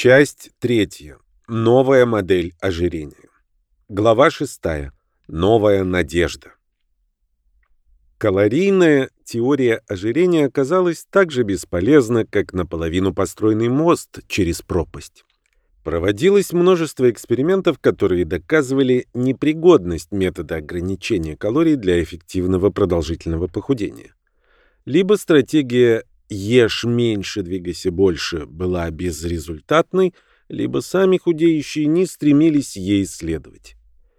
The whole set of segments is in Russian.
Часть третья. Новая модель ожирения. Глава шестая. Новая надежда. Калорийная теория ожирения оказалась так же бесполезна, как наполовину построенный мост через пропасть. Проводилось множество экспериментов, которые доказывали непригодность метода ограничения калорий для эффективного продолжительного похудения. Либо стратегия «ешь меньше, двигайся больше» была безрезультатной, либо сами худеющие не стремились ей следовать.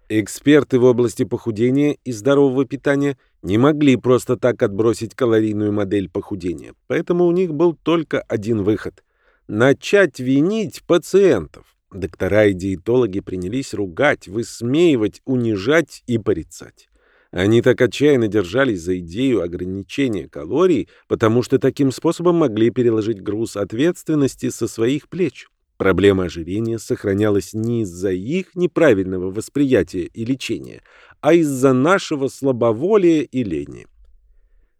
Эксперты в области похудения и здорового питания не могли просто так отбросить калорийную модель похудения, поэтому у них был только один выход – начать винить пациентов. Доктора и диетологи принялись ругать, высмеивать, унижать и порицать. Они так отчаянно держались за идею ограничения калорий, потому что таким способом могли переложить груз ответственности со своих плеч. Проблема ожирения сохранялась не из-за их неправильного восприятия и лечения, а из-за нашего слабоволия и лени.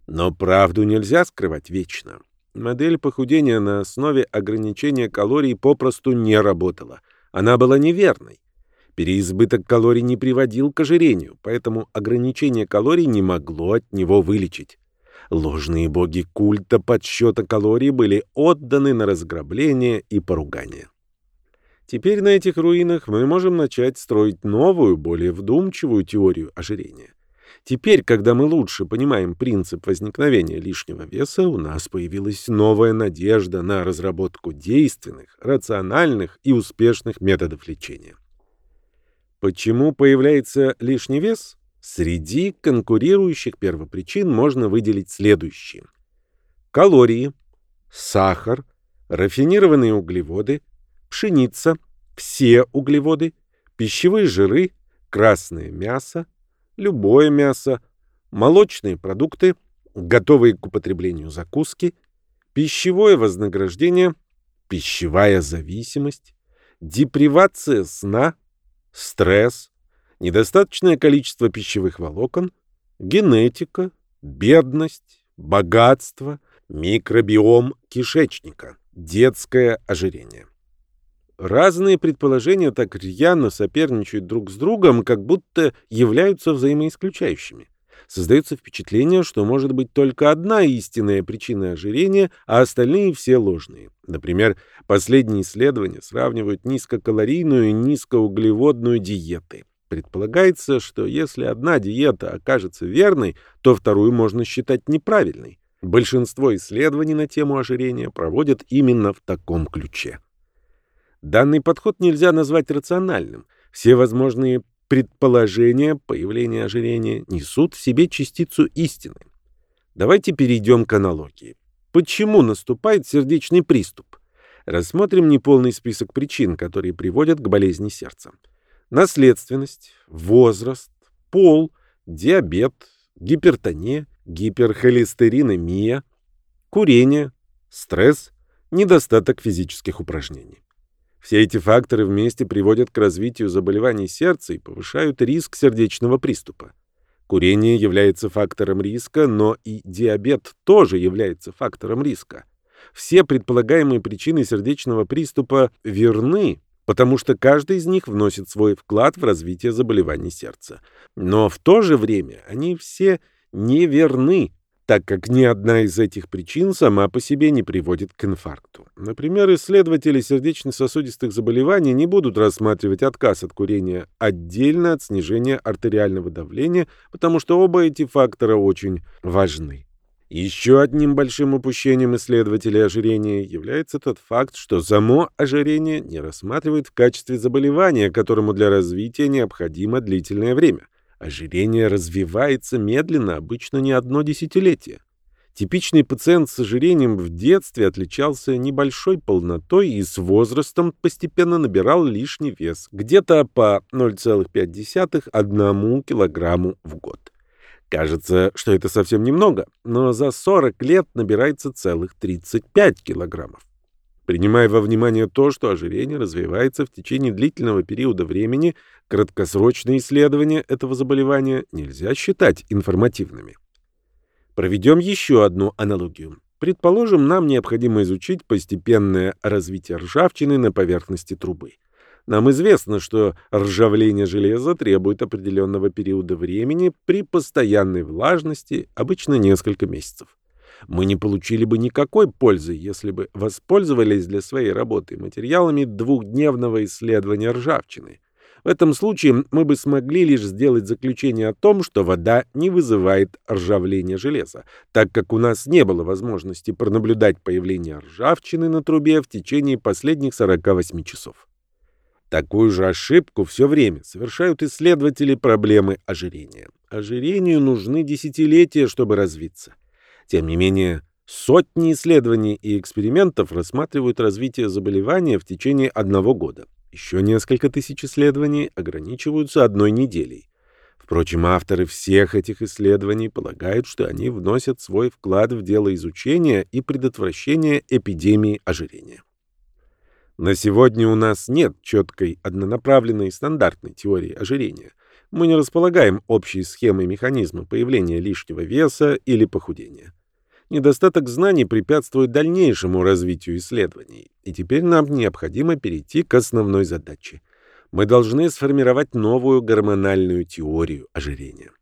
Но правду нельзя скрывать вечно. Модель похудения на основе ограничения калорий попросту не работала. Она была неверной. Переизбыток калорий не приводил к ожирению, поэтому ограничение калорий не могло от него вылечить. Ложные боги культа подсчета калорий были отданы на разграбление и поругание. Теперь на этих руинах мы можем начать строить новую, более вдумчивую теорию ожирения. Теперь, когда мы лучше понимаем принцип возникновения лишнего веса, у нас появилась новая надежда на разработку действенных, рациональных и успешных методов лечения. Почему появляется лишний вес? Среди конкурирующих первопричин можно выделить следующие. Калории, сахар, рафинированные углеводы, пшеница, все углеводы, пищевые жиры, красное мясо, любое мясо, молочные продукты, готовые к употреблению закуски, пищевое вознаграждение, пищевая зависимость, депривация сна, стресс, недостаточное количество пищевых волокон, генетика, бедность, богатство, микробиом кишечника, детское ожирение. Разные предположения так рьяно соперничают друг с другом, как будто являются взаимоисключающими. Создается впечатление, что может быть только одна истинная причина ожирения, а остальные все ложные. Например, последние исследования сравнивают низкокалорийную и низкоуглеводную диеты. Предполагается, что если одна диета окажется верной, то вторую можно считать неправильной. Большинство исследований на тему ожирения проводят именно в таком ключе. Данный подход нельзя назвать рациональным. Все возможные предположения появления ожирения несут в себе частицу истины. Давайте перейдем к аналогии. Почему наступает сердечный приступ? Рассмотрим неполный список причин, которые приводят к болезни сердца наследственность, возраст, пол, диабет, гипертония, гиперхолестеринемия, курение, стресс, недостаток физических упражнений. Все эти факторы вместе приводят к развитию заболеваний сердца и повышают риск сердечного приступа. Курение является фактором риска, но и диабет тоже является фактором риска. Все предполагаемые причины сердечного приступа верны, потому что каждый из них вносит свой вклад в развитие заболеваний сердца. Но в то же время они все неверны, так как ни одна из этих причин сама по себе не приводит к инфаркту. Например, исследователи сердечно-сосудистых заболеваний не будут рассматривать отказ от курения отдельно от снижения артериального давления, потому что оба эти фактора очень важны. Еще одним большим упущением исследователей ожирения является тот факт, что само ожирение не рассматривают в качестве заболевания, которому для развития необходимо длительное время. Ожирение развивается медленно, обычно не одно десятилетие. Типичный пациент с ожирением в детстве отличался небольшой полнотой и с возрастом постепенно набирал лишний вес, где-то по 0,5-1 килограмму в год. Кажется, что это совсем немного, но за 40 лет набирается целых 35 килограммов. Принимая во внимание то, что ожирение развивается в течение длительного периода времени, краткосрочные исследования этого заболевания нельзя считать информативными. Проведем еще одну аналогию. Предположим, нам необходимо изучить постепенное развитие ржавчины на поверхности трубы. Нам известно, что ржавление железа требует определенного периода времени при постоянной влажности, обычно несколько месяцев. Мы не получили бы никакой пользы, если бы воспользовались для своей работы материалами двухдневного исследования ржавчины. В этом случае мы бы смогли лишь сделать заключение о том, что вода не вызывает ржавления железа, так как у нас не было возможности пронаблюдать появление ржавчины на трубе в течение последних 48 часов. Такую же ошибку все время совершают исследователи проблемы ожирения. Ожирению нужны десятилетия, чтобы развиться. Тем не менее, сотни исследований и экспериментов рассматривают развитие заболевания в течение одного года. Еще несколько тысяч исследований ограничиваются одной неделей. Впрочем, авторы всех этих исследований полагают, что они вносят свой вклад в дело изучения и предотвращения эпидемии ожирения. На сегодня у нас нет четкой, однонаправленной стандартной теории ожирения. Мы не располагаем общей схемой механизма появления лишнего веса или похудения. Недостаток знаний препятствует дальнейшему развитию исследований, и теперь нам необходимо перейти к основной задаче. Мы должны сформировать новую гормональную теорию ожирения.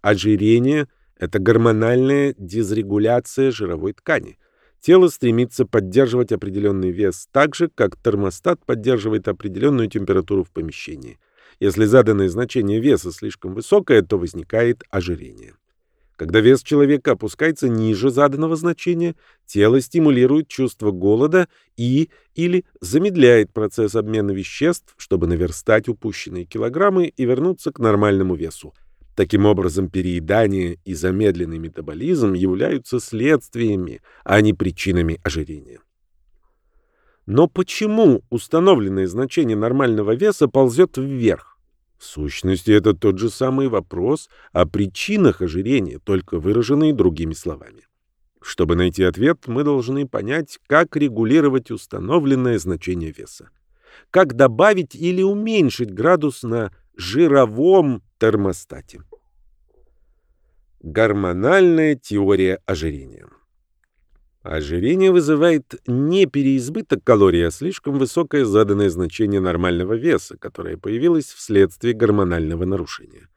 Ожирение – это гормональная дизрегуляция жировой ткани. Тело стремится поддерживать определенный вес так же, как термостат поддерживает определенную температуру в помещении. Если заданное значение веса слишком высокое, то возникает ожирение. Когда вес человека опускается ниже заданного значения, тело стимулирует чувство голода и или замедляет процесс обмена веществ, чтобы наверстать упущенные килограммы и вернуться к нормальному весу. Таким образом, переедание и замедленный метаболизм являются следствиями, а не причинами ожирения. Но почему установленное значение нормального веса ползет вверх? В сущности, это тот же самый вопрос о причинах ожирения, только выраженный другими словами. Чтобы найти ответ, мы должны понять, как регулировать установленное значение веса. Как добавить или уменьшить градус на жировом термостате. Гормональная теория ожирения. Ожирение вызывает не переизбыток калорий, а слишком высокое заданное значение нормального веса, которое появилось вследствие гормонального нарушения.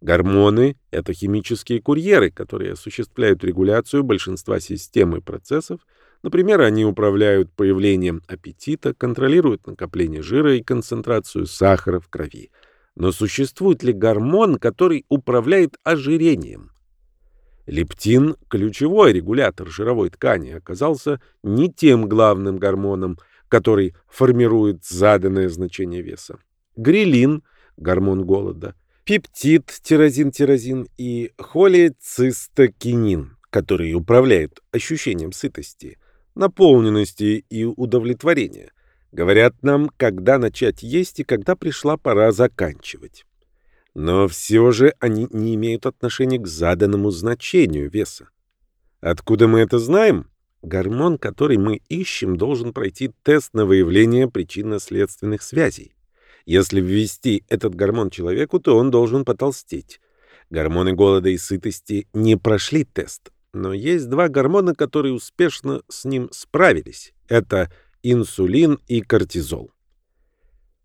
Гормоны — это химические курьеры, которые осуществляют регуляцию большинства систем и процессов. Например, они управляют появлением аппетита, контролируют накопление жира и концентрацию сахара в крови. Но существует ли гормон, который управляет ожирением? Лептин, ключевой регулятор жировой ткани, оказался не тем главным гормоном, который формирует заданное значение веса. Грилин, гормон голода, пептид, тирозин-тирозин и холецистокинин, который управляет ощущением сытости, наполненности и удовлетворения, говорят нам, когда начать есть и когда пришла пора заканчивать. Но все же они не имеют отношения к заданному значению веса. Откуда мы это знаем? Гормон, который мы ищем, должен пройти тест на выявление причинно-следственных связей. Если ввести этот гормон человеку, то он должен потолстеть. Гормоны голода и сытости не прошли тест. Но есть два гормона, которые успешно с ним справились. Это инсулин и кортизол.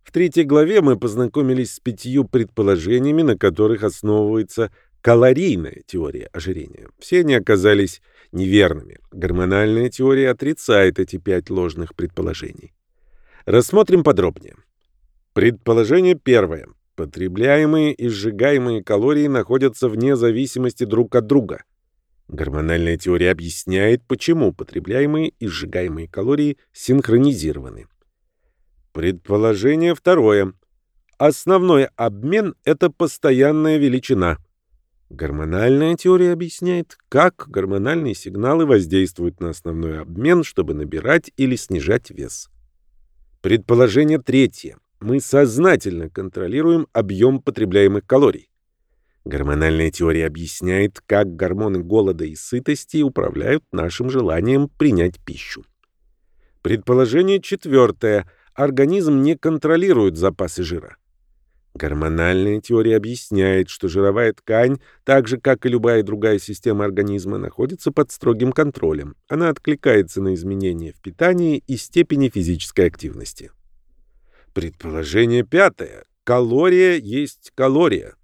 В третьей главе мы познакомились с пятью предположениями, на которых основывается калорийная теория ожирения. Все они оказались неверными. Гормональная теория отрицает эти пять ложных предположений. Рассмотрим подробнее. Предположение первое. Потребляемые и сжигаемые калории находятся вне зависимости друг от друга. Гормональная теория объясняет, почему потребляемые и сжигаемые калории синхронизированы. Предположение второе. Основной обмен – это постоянная величина. Гормональная теория объясняет, как гормональные сигналы воздействуют на основной обмен, чтобы набирать или снижать вес. Предположение третье. Мы сознательно контролируем объем потребляемых калорий. Гормональная теория объясняет, как гормоны голода и сытости управляют нашим желанием принять пищу. Предположение четвертое – организм не контролирует запасы жира. Гормональная теория объясняет, что жировая ткань, так же как и любая другая система организма, находится под строгим контролем. Она откликается на изменения в питании и степени физической активности. Предположение пятое. Калория есть калория.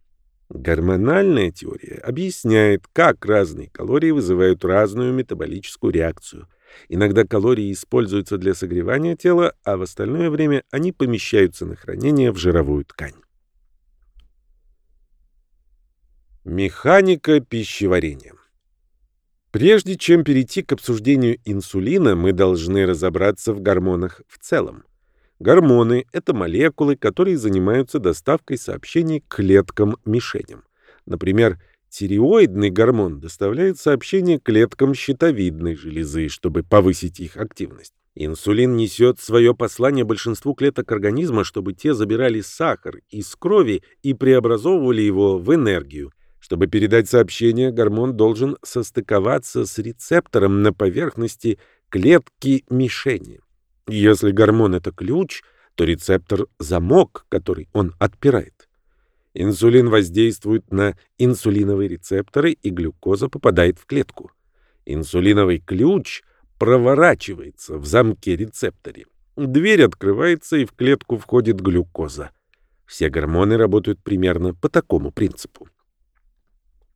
Гормональная теория объясняет, как разные калории вызывают разную метаболическую реакцию. Иногда калории используются для согревания тела, а в остальное время они помещаются на хранение в жировую ткань. Механика пищеварения. Прежде чем перейти к обсуждению инсулина, мы должны разобраться в гормонах в целом. Гормоны — это молекулы, которые занимаются доставкой сообщений к клеткам-мишеням. Например, тиреоидный гормон доставляет сообщения клеткам щитовидной железы, чтобы повысить их активность. Инсулин несет свое послание большинству клеток организма, чтобы те забирали сахар из крови и преобразовывали его в энергию. Чтобы передать сообщение, гормон должен состыковаться с рецептором на поверхности клетки мишени. Если гормон — это ключ, то рецептор — замок, который он отпирает. Инсулин воздействует на инсулиновые рецепторы, и глюкоза попадает в клетку. Инсулиновый ключ проворачивается в замке рецепторе. Дверь открывается, и в клетку входит глюкоза. Все гормоны работают примерно по такому принципу.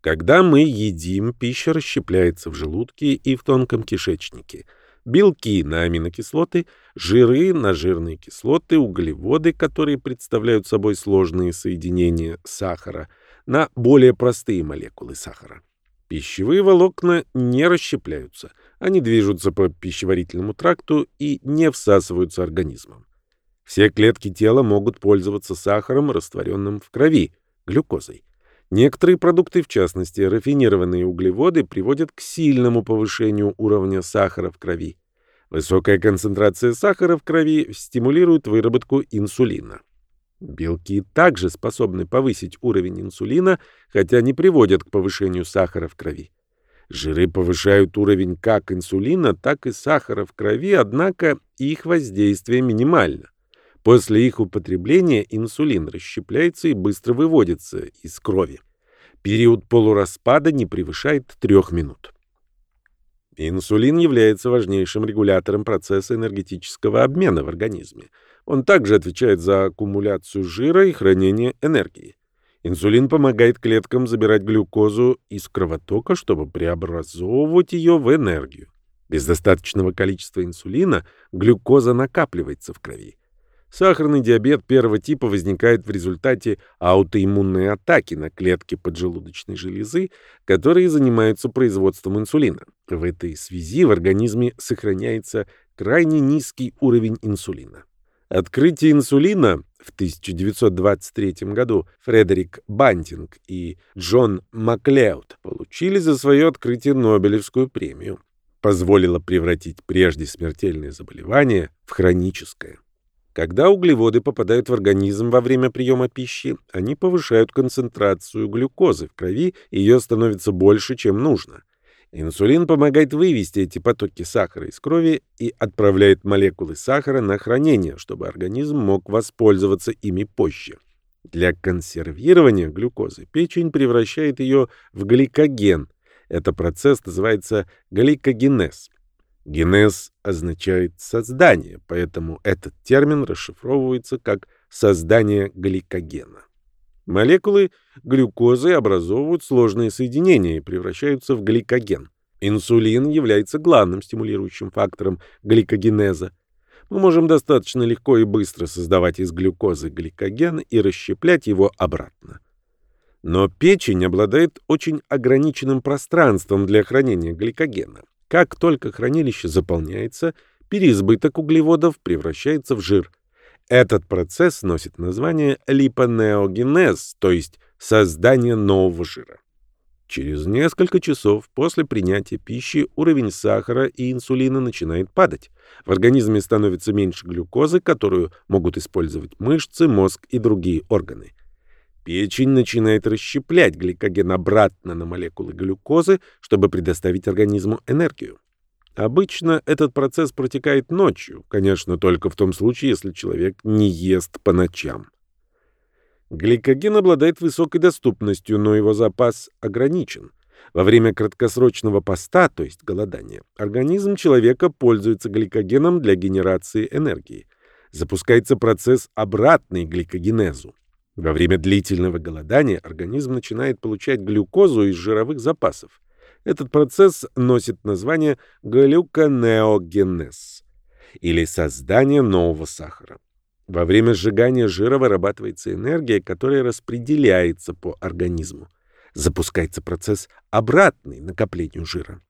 Когда мы едим, пища расщепляется в желудке и в тонком кишечнике. Белки на аминокислоты, жиры на жирные кислоты, углеводы, которые представляют собой сложные соединения сахара, на более простые молекулы сахара. Пищевые волокна не расщепляются. Они движутся по пищеварительному тракту и не всасываются организмом. Все клетки тела могут пользоваться сахаром, растворенным в крови, глюкозой. Некоторые продукты, в частности рафинированные углеводы, приводят к сильному повышению уровня сахара в крови. Высокая концентрация сахара в крови стимулирует выработку инсулина. Белки также способны повысить уровень инсулина, хотя не приводят к повышению сахара в крови. Жиры повышают уровень как инсулина, так и сахара в крови, однако их воздействие минимально. После их употребления инсулин расщепляется и быстро выводится из крови. Период полураспада не превышает трех минут. Инсулин является важнейшим регулятором процесса энергетического обмена в организме. Он также отвечает за аккумуляцию жира и хранение энергии. Инсулин помогает клеткам забирать глюкозу из кровотока, чтобы преобразовывать ее в энергию. Без достаточного количества инсулина глюкоза накапливается в крови. Сахарный диабет первого типа возникает в результате аутоиммунной атаки на клетки поджелудочной железы, которые занимаются производством инсулина. В этой связи в организме сохраняется крайне низкий уровень инсулина. Открытие инсулина в 1923 году Фредерик Бантинг и Джон Маклеуд получили за свое открытие Нобелевскую премию. Позволило превратить прежде смертельное заболевание в хроническое. Когда углеводы попадают в организм во время приема пищи, они повышают концентрацию глюкозы в крови, и ее становится больше, чем нужно. Инсулин помогает вывести эти потоки сахара из крови и отправляет молекулы сахара на хранение, чтобы организм мог воспользоваться ими позже. Для консервирования глюкозы печень превращает ее в гликоген. Этот процесс называется гликогенез. Генез означает «создание», поэтому этот термин расшифровывается как «создание гликогена». Молекулы глюкозы образовывают сложные соединения и превращаются в гликоген. Инсулин является главным стимулирующим фактором гликогенеза. Мы можем достаточно легко и быстро создавать из глюкозы гликоген и расщеплять его обратно. Но печень обладает очень ограниченным пространством для хранения гликогена. Как только хранилище заполняется, переизбыток углеводов превращается в жир. Этот процесс носит название липонеогенез, то есть создание нового жира. Через несколько часов после принятия пищи уровень сахара и инсулина начинает падать. В организме становится меньше глюкозы, которую могут использовать мышцы, мозг и другие органы. Печень начинает расщеплять гликоген обратно на молекулы глюкозы, чтобы предоставить организму энергию. Обычно этот процесс протекает ночью, конечно, только в том случае, если человек не ест по ночам. Гликоген обладает высокой доступностью, но его запас ограничен. Во время краткосрочного поста, то есть голодания, организм человека пользуется гликогеном для генерации энергии. Запускается процесс обратный гликогенезу. Во время длительного голодания организм начинает получать глюкозу из жировых запасов. Этот процесс носит название глюконеогенез или создание нового сахара. Во время сжигания жира вырабатывается энергия, которая распределяется по организму. Запускается процесс обратный накоплению жира.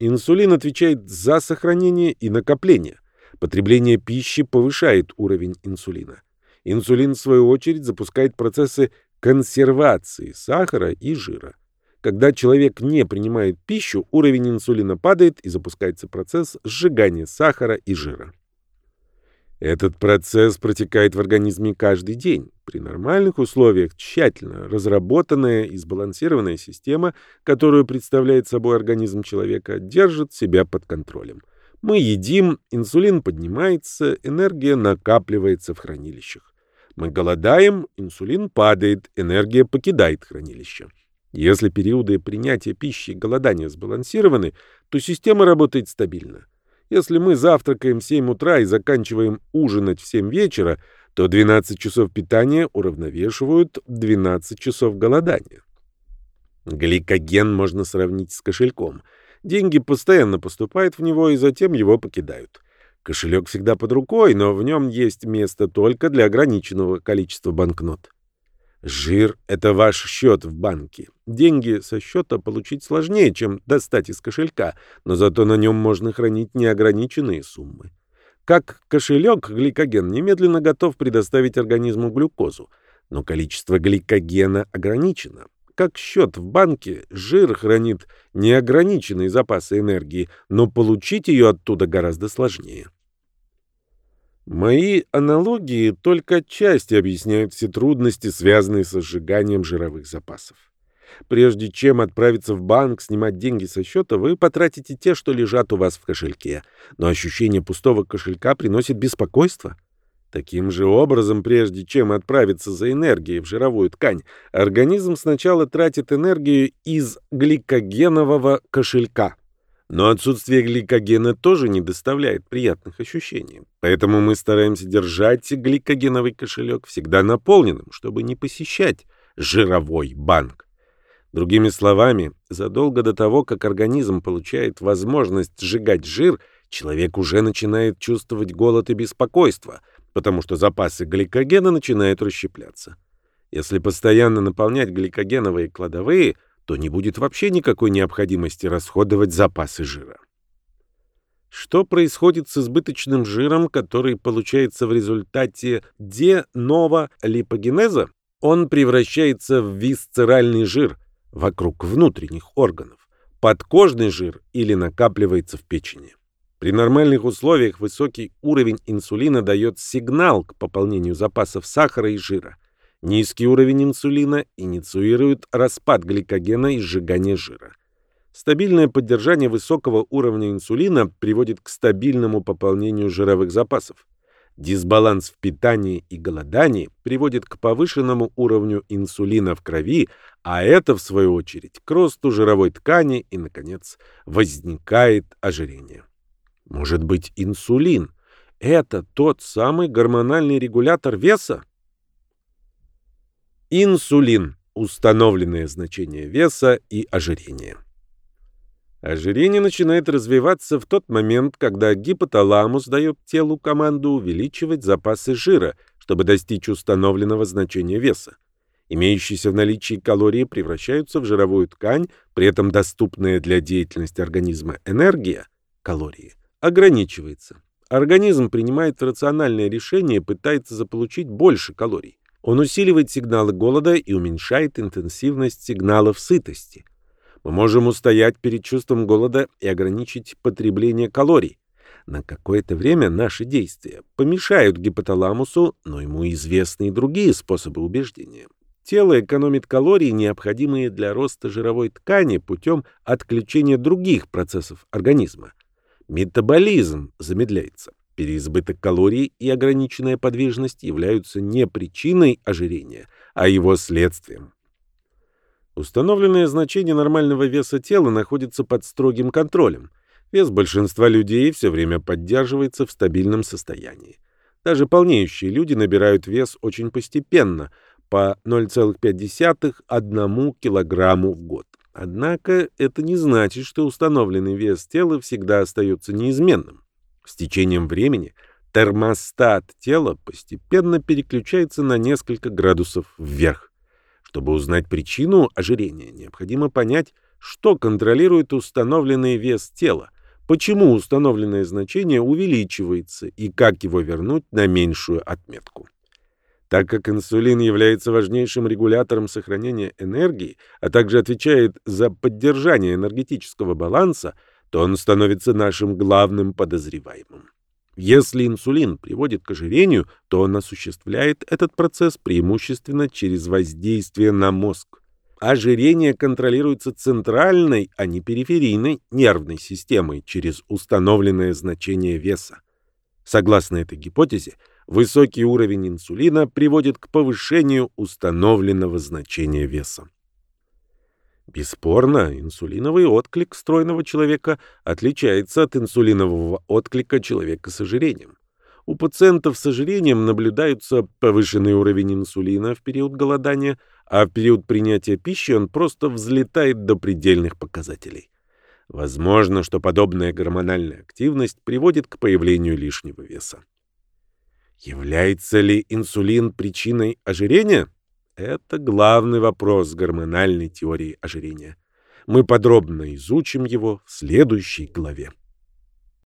Инсулин отвечает за сохранение и накопление. Потребление пищи повышает уровень инсулина. Инсулин, в свою очередь, запускает процессы консервации сахара и жира. Когда человек не принимает пищу, уровень инсулина падает и запускается процесс сжигания сахара и жира. Этот процесс протекает в организме каждый день. При нормальных условиях тщательно разработанная и сбалансированная система, которую представляет собой организм человека, держит себя под контролем. Мы едим, инсулин поднимается, энергия накапливается в хранилищах. Мы голодаем, инсулин падает, энергия покидает хранилище. Если периоды принятия пищи и голодания сбалансированы, то система работает стабильно. Если мы завтракаем в 7 утра и заканчиваем ужинать в 7 вечера, то 12 часов питания уравновешивают 12 часов голодания. Гликоген можно сравнить с кошельком. Деньги постоянно поступают в него и затем его покидают. Кошелек всегда под рукой, но в нем есть место только для ограниченного количества банкнот. Жир — это ваш счет в банке. Деньги со счета получить сложнее, чем достать из кошелька, но зато на нем можно хранить неограниченные суммы. Как кошелек, гликоген немедленно готов предоставить организму глюкозу, но количество гликогена ограничено. Как счет в банке, жир хранит неограниченные запасы энергии, но получить ее оттуда гораздо сложнее. Мои аналогии только отчасти объясняют все трудности, связанные со сжиганием жировых запасов. Прежде чем отправиться в банк снимать деньги со счета, вы потратите те, что лежат у вас в кошельке. Но ощущение пустого кошелька приносит беспокойство. Таким же образом, прежде чем отправиться за энергией в жировую ткань, организм сначала тратит энергию из гликогенового кошелька. Но отсутствие гликогена тоже не доставляет приятных ощущений. Поэтому мы стараемся держать гликогеновый кошелек всегда наполненным, чтобы не посещать жировой банк. Другими словами, задолго до того, как организм получает возможность сжигать жир, человек уже начинает чувствовать голод и беспокойство, потому что запасы гликогена начинают расщепляться. Если постоянно наполнять гликогеновые кладовые – то не будет вообще никакой необходимости расходовать запасы жира. Что происходит с избыточным жиром, который получается в результате де-ново-липогенеза? Он превращается в висцеральный жир вокруг внутренних органов, подкожный жир или накапливается в печени. При нормальных условиях высокий уровень инсулина дает сигнал к пополнению запасов сахара и жира – Низкий уровень инсулина инициирует распад гликогена и сжигание жира. Стабильное поддержание высокого уровня инсулина приводит к стабильному пополнению жировых запасов. Дисбаланс в питании и голодании приводит к повышенному уровню инсулина в крови, а это, в свою очередь, к росту жировой ткани и, наконец, возникает ожирение. Может быть, инсулин – это тот самый гормональный регулятор веса? Инсулин. Установленное значение веса и ожирения. Ожирение начинает развиваться в тот момент, когда гипоталамус дает телу команду увеличивать запасы жира, чтобы достичь установленного значения веса. Имеющиеся в наличии калории превращаются в жировую ткань, при этом доступная для деятельности организма энергия, калории, ограничивается. Организм принимает рациональное решение и пытается заполучить больше калорий. Он усиливает сигналы голода и уменьшает интенсивность сигналов сытости. Мы можем устоять перед чувством голода и ограничить потребление калорий. На какое-то время наши действия помешают гипоталамусу, но ему известны и другие способы убеждения. Тело экономит калории, необходимые для роста жировой ткани, путем отключения других процессов организма. Метаболизм замедляется. переизбыток калорий и ограниченная подвижность являются не причиной ожирения, а его следствием. Установленное значение нормального веса тела находится под строгим контролем. Вес большинства людей все время поддерживается в стабильном состоянии. Даже полнеющие люди набирают вес очень постепенно, по 0,5-1 килограмму в год. Однако это не значит, что установленный вес тела всегда остается неизменным. С течением времени термостат тела постепенно переключается на несколько градусов вверх. Чтобы узнать причину ожирения, необходимо понять, что контролирует установленный вес тела, почему установленное значение увеличивается и как его вернуть на меньшую отметку. Так как инсулин является важнейшим регулятором сохранения энергии, а также отвечает за поддержание энергетического баланса, то он становится нашим главным подозреваемым. Если инсулин приводит к ожирению, то он осуществляет этот процесс преимущественно через воздействие на мозг. Ожирение контролируется центральной, а не периферийной нервной системой через установленное значение веса. Согласно этой гипотезе, Высокий уровень инсулина приводит к повышению установленного значения веса. Бесспорно, инсулиновый отклик стройного человека отличается от инсулинового отклика человека с ожирением. У пациентов с ожирением наблюдается повышенный уровень инсулина в период голодания, а в период принятия пищи он просто взлетает до предельных показателей. Возможно, что подобная гормональная активность приводит к появлению лишнего веса. Является ли инсулин причиной ожирения? Это главный вопрос гормональной теории ожирения. Мы подробно изучим его в следующей главе.